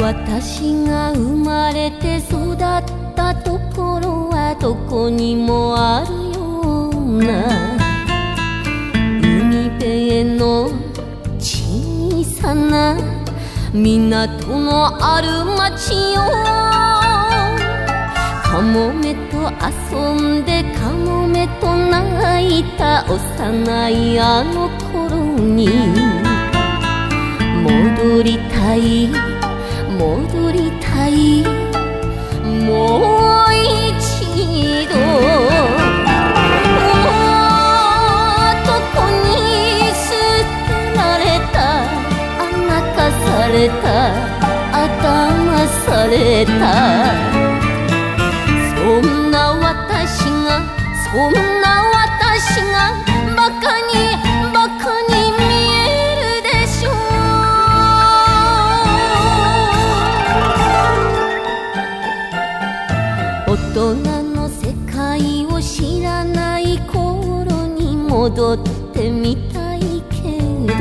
私が生まれて育ったところはどこにもあるような。海辺の小さな港のある町よカモメと遊んでカモメと泣いた幼いあの頃に。戻りたい戻りたい。もう一度。どこに捨てられた。甘かされた。頭された。そんな私がそんな戻ってみたいけど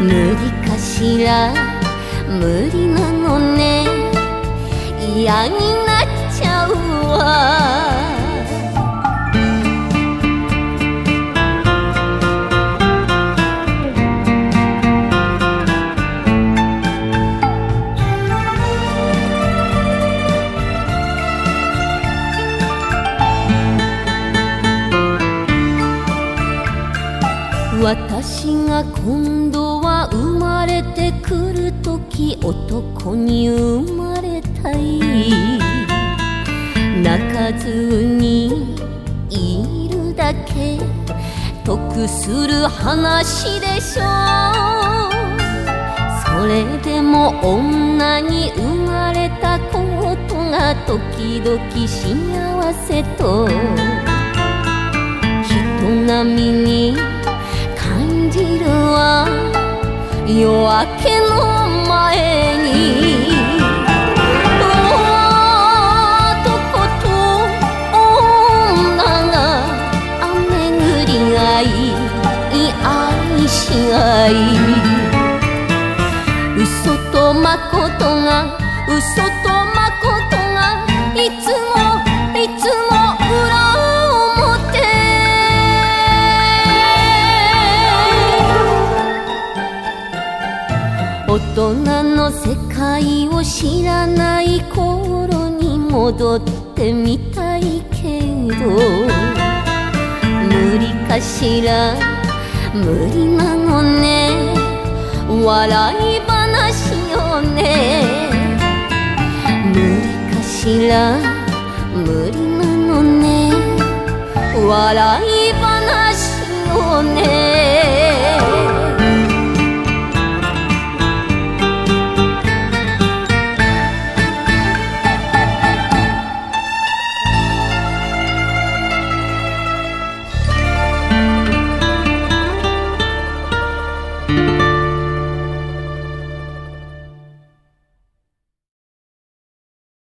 無理かしら？無理なのね。嫌にな私が今度は生まれてくる時男に生まれたい。泣かずにいるだけ。得する話でしょう。それでも女に生まれたことが時々幸せと。人並みにじるわ。夜明けの前に男と女が雨ぐり合い愛し合い。嘘と誠が嘘と大人の世界を知らない頃に戻ってみたいけど無理かしら？無理なのね？笑い話よね？無理かしら？無理なのね？笑い話よね？